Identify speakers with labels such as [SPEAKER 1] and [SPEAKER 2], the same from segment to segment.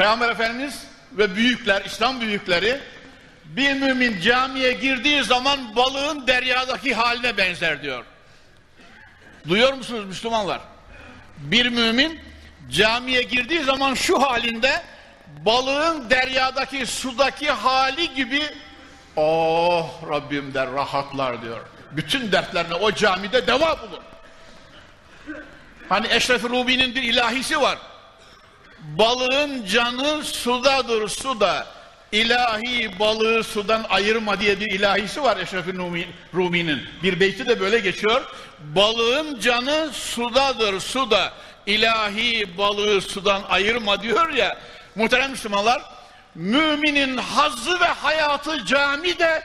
[SPEAKER 1] Peygamber Efendimiz ve büyükler, İslam büyükleri bir mümin camiye girdiği zaman balığın deryadaki haline benzer diyor. Duyuyor musunuz Müslümanlar? Bir mümin camiye girdiği zaman şu halinde balığın deryadaki sudaki hali gibi oh Rabbim der rahatlar diyor. Bütün dertlerine o camide deva bulur. Hani Eşref-i Rubi'nin bir ilahisi var. Balığın canı sudadır suda. İlahi balığı sudan ayırma diye bir ilahisi var Eşref-i Rumi- Rumi'nin. Bir beyti de böyle geçiyor. Balığın canı sudadır suda. İlahi balığı sudan ayırma diyor ya. Muhterem Müslümanlar, müminin hazzı ve hayatı camide,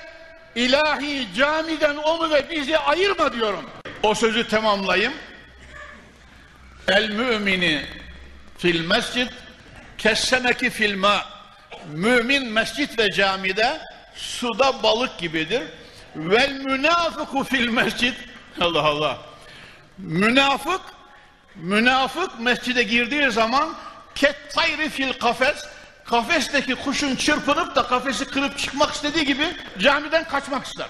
[SPEAKER 1] ilahi camiden onu ve bizi ayırma diyorum. O sözü tamamlayayım. El mümini fil mescid kessemeki fil ma. Mümin mescit ve camide suda balık gibidir. Vel münafıku fil mescid. Allah Allah. Münafık münafık mescide girdiği zaman kettayri fil kafes kafesteki kuşun çırpınıp da kafesi kırıp çıkmak istediği gibi camiden kaçmak ister.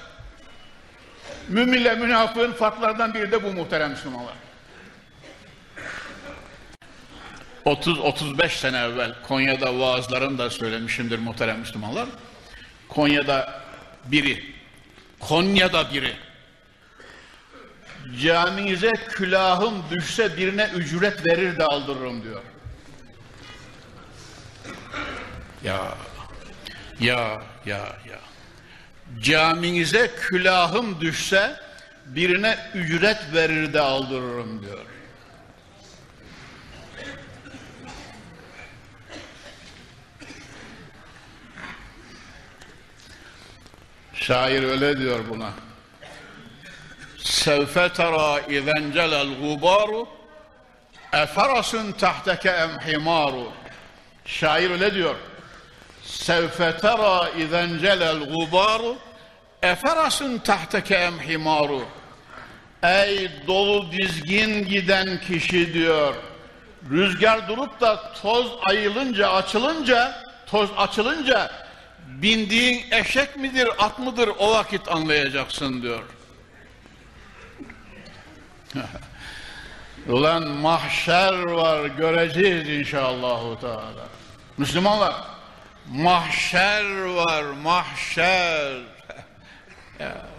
[SPEAKER 1] Müminle münafığın farklarından biri de bu muhterem Müslümanlar. 30-35 sene evvel Konya'da vaazlarını da söylemişimdir muhterem Müslümanlar. Konya'da biri, Konya'da biri caminize külahım düşse birine ücret verir de aldırırım diyor. Ya, ya, ya, ya. Caminize külahım düşse birine ücret verir de aldırırım diyor. Şair öyle diyor buna. Sevfe tera izen celel gubaru eferasun tahteke em himaru. Şair öyle diyor. Sevfe tera izen celel gubaru eferasun tahteke em himaru. Ey dolu dizgin giden kişi diyor. Rüzgar durup da toz ayılınca, açılınca, toz açılınca bindiğin eşek midir, at mıdır o vakit anlayacaksın diyor. Ulan mahşer var göreceğiz inşallahu teala. Müslümanlar mahşer var mahşer. ya.